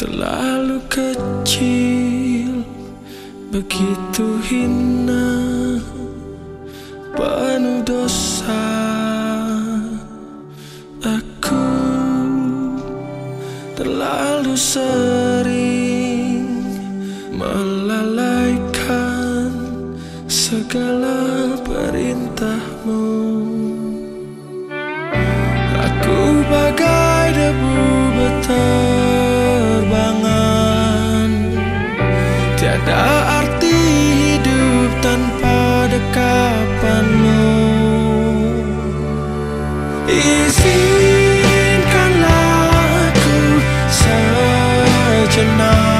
Terlalu kecil. Begitu hina Penuh dosa. Aku Terlalu sering Melalaikan Segala perintahmu. izinkanlah aku sejenak.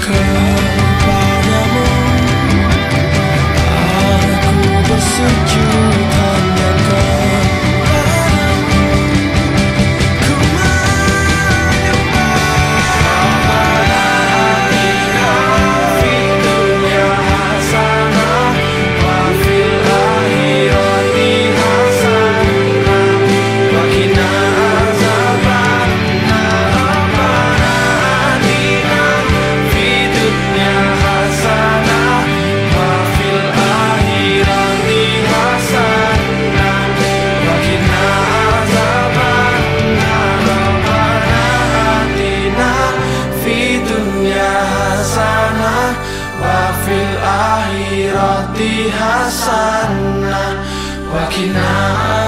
come hasanah wa qina